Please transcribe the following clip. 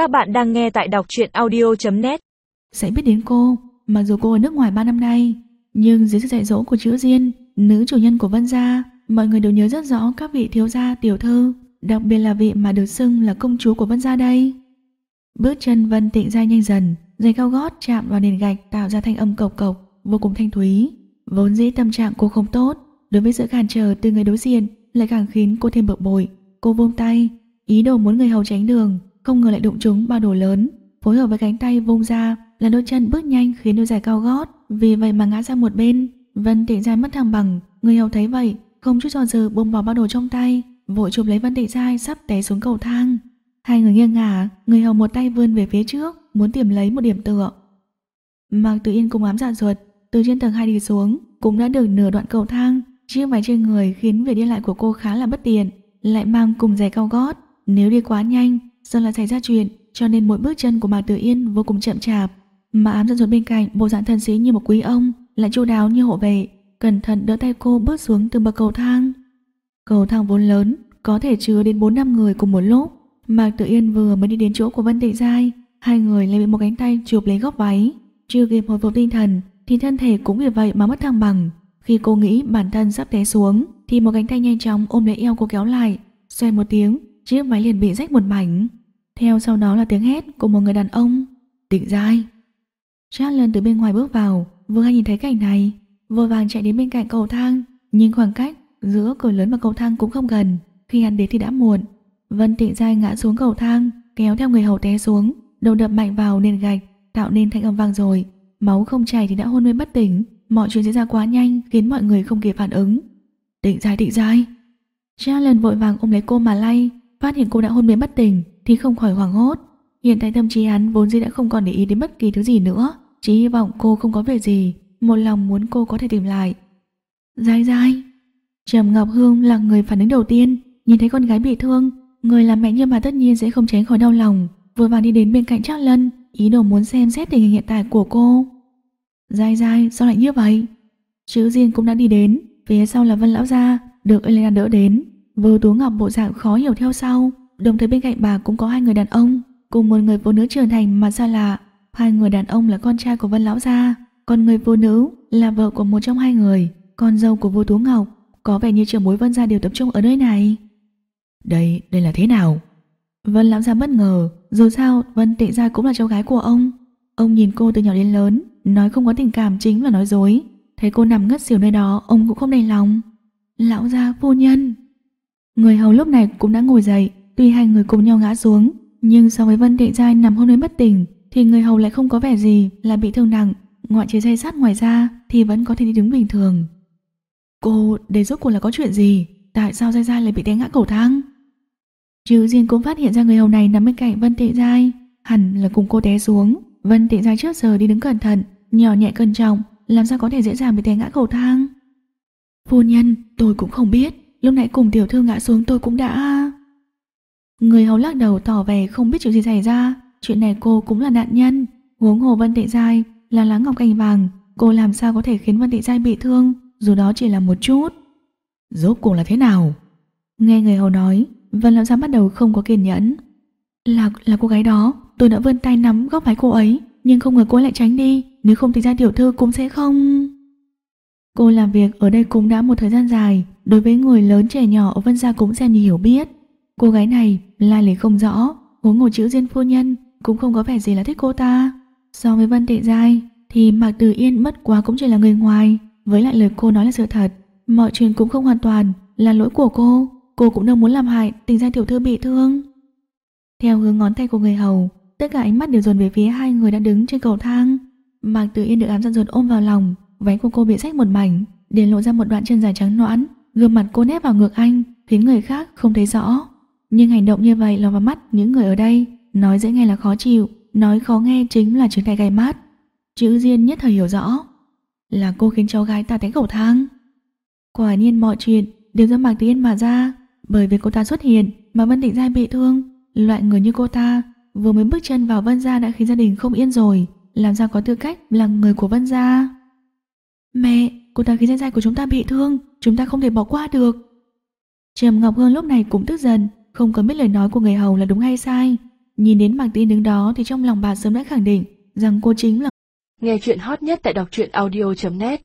Các bạn đang nghe tại đọc truyện audio.net Sẽ biết đến cô, mặc dù cô ở nước ngoài 3 năm nay, nhưng dưới sự dạy dỗ của chữ Diên, nữ chủ nhân của Vân Gia, mọi người đều nhớ rất rõ các vị thiếu gia tiểu thư, đặc biệt là vị mà được xưng là công chúa của Vân Gia đây. Bước chân Vân Tịnh ra nhanh dần, giày cao gót chạm vào nền gạch tạo ra thanh âm cộc cộc, vô cùng thanh thúy. Vốn dĩ tâm trạng cô không tốt, đối với sự cản trở từ người đối diện lại càng khiến cô thêm bực bội. Cô vung tay, ý đồ muốn người hầu tránh đường, không ngờ lại đụng trúng bao đồ lớn, phối hợp với cánh tay vung ra, là đôi chân bước nhanh khiến đôi giày cao gót, vì vậy mà ngã ra một bên. Vân Tịnh Giai mất thăng bằng, người hầu thấy vậy, không chút do dự buông bỏ bao đồ trong tay, vội chụp lấy Vân Tịnh Giai sắp té xuống cầu thang. Hai người nghiêng ngả, người hầu một tay vươn về phía trước, muốn tìm lấy một điểm tựa. Mạc Tự Yên cùng ám dạ ruột, từ trên tầng hai đi xuống, cũng đã được nửa đoạn cầu thang, chiếc váy trên người khiến việc đi lại của cô khá là bất tiện, lại mang cùng giày cao gót, nếu đi quá nhanh, sợ là xảy ra chuyện, cho nên mỗi bước chân của Mạc Tử Yên vô cùng chậm chạp. Mà ám dẫn xuống bên cạnh bộ dạng thân sĩ như một quý ông, lại chu đáo như hộ vệ, cẩn thận đỡ tay cô bước xuống từ bậc cầu thang. Cầu thang vốn lớn, có thể chứa đến 4 năm người cùng một lúc. Mạc Tử Yên vừa mới đi đến chỗ của Vân Tịnh Giai, hai người lại bị một cánh tay chụp lấy góc váy. Chưa kịp hồi phục tinh thần, thì thân thể cũng vì vậy mà mất thăng bằng. Khi cô nghĩ bản thân sắp té xuống, thì một cánh tay nhanh chóng ôm lấy eo cô kéo lại, xoay một tiếng, chiếc váy liền bị rách một mảnh. Theo sau đó là tiếng hét của một người đàn ông. Định dai. Charles từ bên ngoài bước vào, vừa hay nhìn thấy cảnh này, vội vàng chạy đến bên cạnh cầu thang, nhưng khoảng cách giữa cửa lớn và cầu thang cũng không gần. Khi hắn đến thì đã muộn. Vân Tịnh Giai ngã xuống cầu thang, kéo theo người hầu té xuống, đầu đập mạnh vào nền gạch, tạo nên thanh âm vang rồi. Máu không chảy thì đã hôn mê bất tỉnh, mọi chuyện diễn ra quá nhanh khiến mọi người không kịp phản ứng. Tịnh Giai, Tịnh Giai. lần vội vàng ôm lấy cô mà lay, phát hiện cô đã hôn mê bất tỉnh thì không khỏi hoảng hốt. Hiện tại tâm trí hắn vốn dĩ đã không còn để ý đến bất kỳ thứ gì nữa, chỉ hy vọng cô không có việc gì, một lòng muốn cô có thể tìm lại. Dai dai. Trầm Ngọc Hương là người phản ứng đầu tiên, nhìn thấy con gái bị thương, người làm mẹ như bà tất nhiên sẽ không tránh khỏi đau lòng, vừa vàng đi đến bên cạnh Trác Lân, ý đồ muốn xem xét tình hình hiện tại của cô. Dai dai, sao lại như vậy? Chữ Diên cũng đã đi đến, phía sau là Vân Lão Gia, được Elena đỡ đến. Vưu Tú Ngọc bộ dạng khó hiểu theo sau, đồng thời bên cạnh bà cũng có hai người đàn ông, cùng một người phụ nữ trưởng thành mà xa lạ. Hai người đàn ông là con trai của Vân Lão Gia, còn người phụ nữ là vợ của một trong hai người, con dâu của Vưu Tú Ngọc. Có vẻ như trưởng mối Vân Gia đều tập trung ở nơi này. Đây, đây là thế nào? Vân Lão Gia bất ngờ, dù sao Vân Tịnh Gia cũng là cháu gái của ông. Ông nhìn cô từ nhỏ đến lớn, nói không có tình cảm chính là nói dối. Thấy cô nằm ngất xỉu nơi đó, ông cũng không đành lòng. Lão gia phu nhân. Người hầu lúc này cũng đã ngồi dậy, tuy hai người cùng nhau ngã xuống, nhưng so với Vân Tịnh Giai nằm hôn mê bất tỉnh, thì người hầu lại không có vẻ gì là bị thương nặng, ngoại trừ dây sắt ngoài ra thì vẫn có thể đi đứng bình thường. Cô, đây rốt cuộc là có chuyện gì? Tại sao Giai Giai lại bị té ngã cầu thang? Chứ Diên cũng phát hiện ra người hầu này nằm bên cạnh Vân Tịnh Giai, hẳn là cùng cô té xuống. Vân Tịnh Giai trước giờ đi đứng cẩn thận, nhỏ nhẹ cẩn trọng, làm sao có thể dễ dàng bị té ngã cầu thang? Phu nhân, tôi cũng không biết, lúc nãy cùng tiểu thư ngã xuống tôi cũng đã... Người hầu lắc đầu tỏ vẻ không biết chuyện gì xảy ra, chuyện này cô cũng là nạn nhân, huống hồ Vân Tị Giai là lá ngọc cành vàng, cô làm sao có thể khiến Vân Tị Giai bị thương, dù đó chỉ là một chút. Rốt cuộc là thế nào? Nghe người hầu nói, Vân Lão Giám bắt đầu không có kiên nhẫn. Là là cô gái đó, tôi đã vươn tay nắm góc váy cô ấy, nhưng không ngờ cô lại tránh đi, nếu không thì ra tiểu thư cũng sẽ không... Cô làm việc ở đây cũng đã một thời gian dài, đối với người lớn trẻ nhỏ ở Vân Gia cũng xem như hiểu biết. Cô gái này lai lịch không rõ, huống ngồi chữ Diên phu nhân cũng không có vẻ gì là thích cô ta. So với Vân Tệ Giai thì Mạc Từ Yên mất quá cũng chỉ là người ngoài, với lại lời cô nói là sự thật, mọi chuyện cũng không hoàn toàn là lỗi của cô, cô cũng đâu muốn làm hại tình gia tiểu thư bị thương. Theo hướng ngón tay của người hầu, tất cả ánh mắt đều dồn về phía hai người đã đứng trên cầu thang. Mạc Từ Yên được ám giận ruột ôm vào lòng, váy của cô bị rách một mảnh, để lộ ra một đoạn chân dài trắng nõn, gương mặt cô nép vào ngực anh, khiến người khác không thấy rõ. Nhưng hành động như vậy lọt vào mắt những người ở đây, nói dễ nghe là khó chịu, nói khó nghe chính là chứng tay gai mắt. Chữ Diên nhất thời hiểu rõ, là cô khiến cháu gái ta té cầu thang. Quả nhiên mọi chuyện đều do Mạc Tiên mà ra, bởi vì cô ta xuất hiện mà Vân định Giai bị thương, loại người như cô ta vừa mới bước chân vào Vân gia đã khiến gia đình không yên rồi, làm sao có tư cách là người của Vân gia. Mẹ, cô ta khiến danh Giai của chúng ta bị thương, chúng ta không thể bỏ qua được. Trầm Ngọc Hương lúc này cũng tức giận, không có biết lời nói của người hầu là đúng hay sai, Nhìn đến Mạc Tin đứng đó thì trong lòng bà sớm đã khẳng định rằng cô chính là Nghe chuyện hot nhất tại đọc truyện audio.net